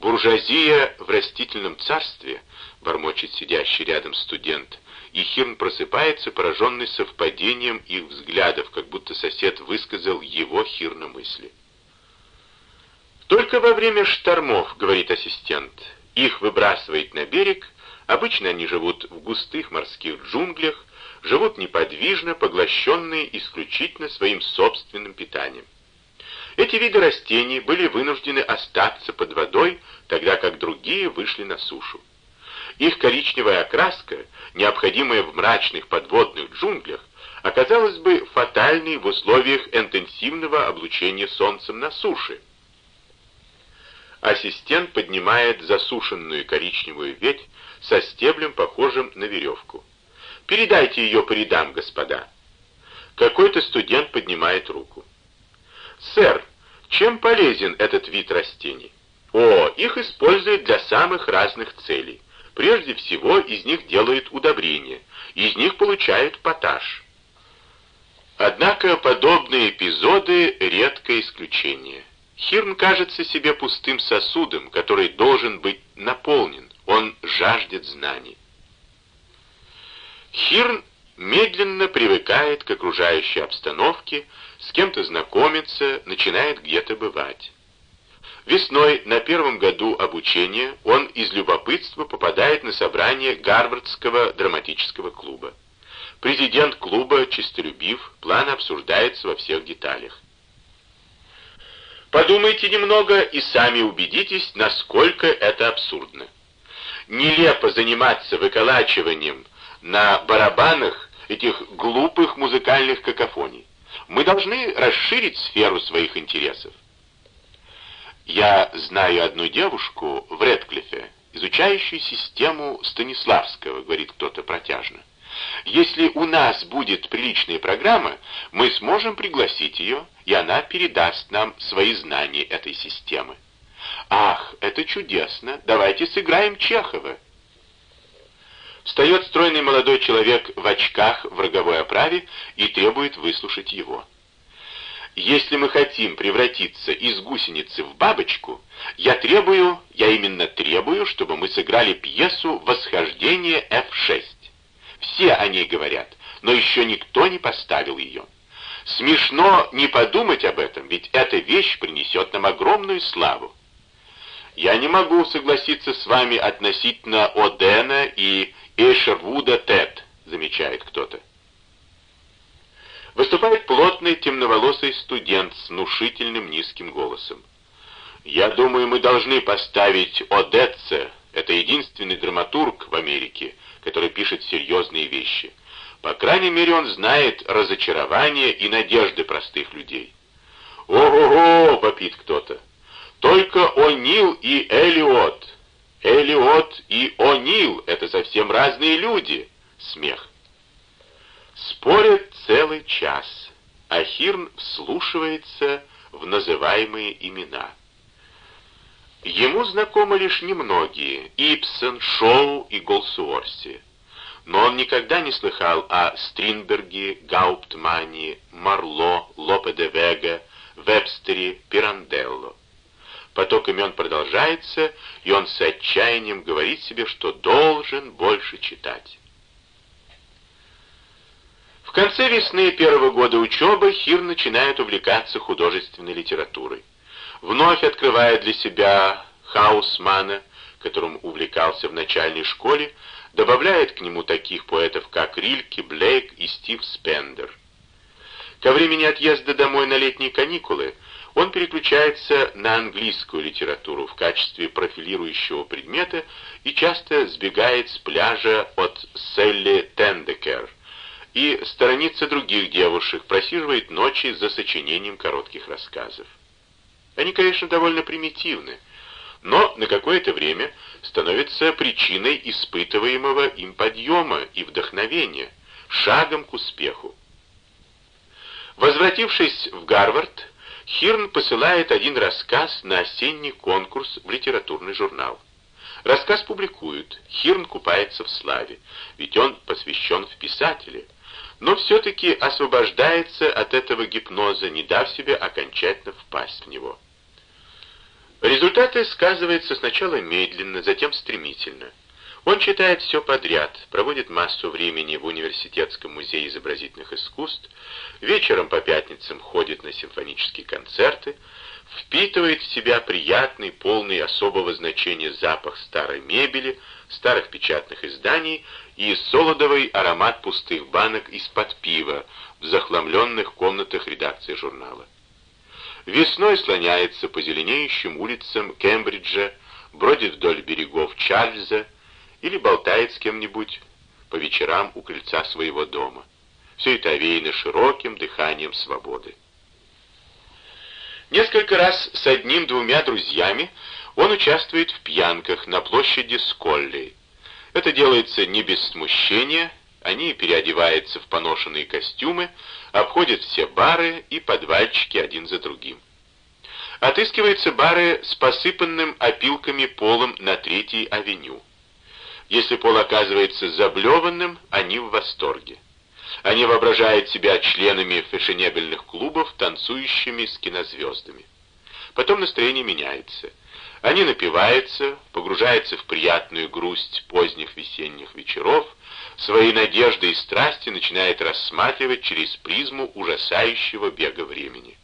«Буржуазия в растительном царстве», — бормочет сидящий рядом студент, и Хирн просыпается, пораженный совпадением их взглядов, как будто сосед высказал его Хирна мысли. «Только во время штормов», — говорит ассистент, — «их выбрасывает на берег, обычно они живут в густых морских джунглях, живут неподвижно, поглощенные исключительно своим собственным питанием. Эти виды растений были вынуждены остаться под водой, тогда как другие вышли на сушу. Их коричневая окраска, необходимая в мрачных подводных джунглях, оказалась бы фатальной в условиях интенсивного облучения солнцем на суше. Ассистент поднимает засушенную коричневую ветвь со стеблем, похожим на веревку. «Передайте ее по рядам, господа». Какой-то студент поднимает руку. «Сэр, чем полезен этот вид растений?» «О, их используют для самых разных целей. Прежде всего, из них делают удобрения, из них получают поташ». Однако подобные эпизоды — редкое исключение. Хирн кажется себе пустым сосудом, который должен быть наполнен. Он жаждет знаний. Хирн медленно привыкает к окружающей обстановке, с кем-то знакомится, начинает где-то бывать. Весной на первом году обучения он из любопытства попадает на собрание Гарвардского драматического клуба. Президент клуба, честолюбив, план обсуждается во всех деталях. Подумайте немного и сами убедитесь, насколько это абсурдно. Нелепо заниматься выколачиванием на барабанах этих глупых музыкальных какофоний. Мы должны расширить сферу своих интересов. Я знаю одну девушку в Редклифе, изучающую систему Станиславского, говорит кто-то протяжно. Если у нас будет приличная программа, мы сможем пригласить ее, и она передаст нам свои знания этой системы. Ах, это чудесно! Давайте сыграем Чехова. Встает стройный молодой человек в очках в роговой оправе и требует выслушать его. Если мы хотим превратиться из гусеницы в бабочку, я требую, я именно требую, чтобы мы сыграли пьесу «Восхождение F6». Все о ней говорят, но еще никто не поставил ее. Смешно не подумать об этом, ведь эта вещь принесет нам огромную славу. Я не могу согласиться с вами относительно Одена и Эшервуда Тед, замечает кто-то. Выступает плотный темноволосый студент с внушительным низким голосом. Я думаю, мы должны поставить Одетце, это единственный драматург в Америке, который пишет серьезные вещи. По крайней мере, он знает разочарование и надежды простых людей. «Ого-го!» — попит кто-то. «Только О'Нил и Элиот. Элиот и О'Нил — это совсем разные люди!» Смех. Спорят целый час, а Хирн вслушивается в называемые имена. Ему знакомы лишь немногие — Ипсон, Шоу и Голсуорси. Но он никогда не слыхал о Стринберге, Гауптмане, Марло, Лопе де Вега, Вебстере, Пиранделло. Поток имен продолжается, и он с отчаянием говорит себе, что должен больше читать. В конце весны первого года учебы Хир начинает увлекаться художественной литературой вновь открывая для себя Хаусмана, которым увлекался в начальной школе, добавляет к нему таких поэтов, как Рильке, Блейк и Стив Спендер. Ко времени отъезда домой на летние каникулы он переключается на английскую литературу в качестве профилирующего предмета и часто сбегает с пляжа от Селли Тендекер и сторонится других девушек, просиживает ночи за сочинением коротких рассказов. Они, конечно, довольно примитивны, но на какое-то время становятся причиной испытываемого им подъема и вдохновения, шагом к успеху. Возвратившись в Гарвард, Хирн посылает один рассказ на осенний конкурс в литературный журнал. Рассказ публикуют, Хирн купается в славе, ведь он посвящен в писателе, но все-таки освобождается от этого гипноза, не дав себе окончательно впасть в него. Результаты сказываются сначала медленно, затем стремительно. Он читает все подряд, проводит массу времени в Университетском музее изобразительных искусств, вечером по пятницам ходит на симфонические концерты, впитывает в себя приятный, полный особого значения запах старой мебели, старых печатных изданий и солодовый аромат пустых банок из-под пива в захламленных комнатах редакции журнала. Весной слоняется по зеленеющим улицам Кембриджа, бродит вдоль берегов Чарльза или болтает с кем-нибудь по вечерам у крыльца своего дома. Все это овеяно широким дыханием свободы. Несколько раз с одним-двумя друзьями он участвует в пьянках на площади Сколли. Это делается не без смущения, они переодеваются в поношенные костюмы, обходят все бары и подвальчики один за другим. Отыскиваются бары с посыпанным опилками полом на Третьей авеню. Если пол оказывается заблеванным, они в восторге. Они воображают себя членами фешенебельных клубов, танцующими с кинозвездами. Потом настроение меняется. Они напиваются, погружаются в приятную грусть поздних весенних вечеров, свои надежды и страсти начинают рассматривать через призму ужасающего бега времени.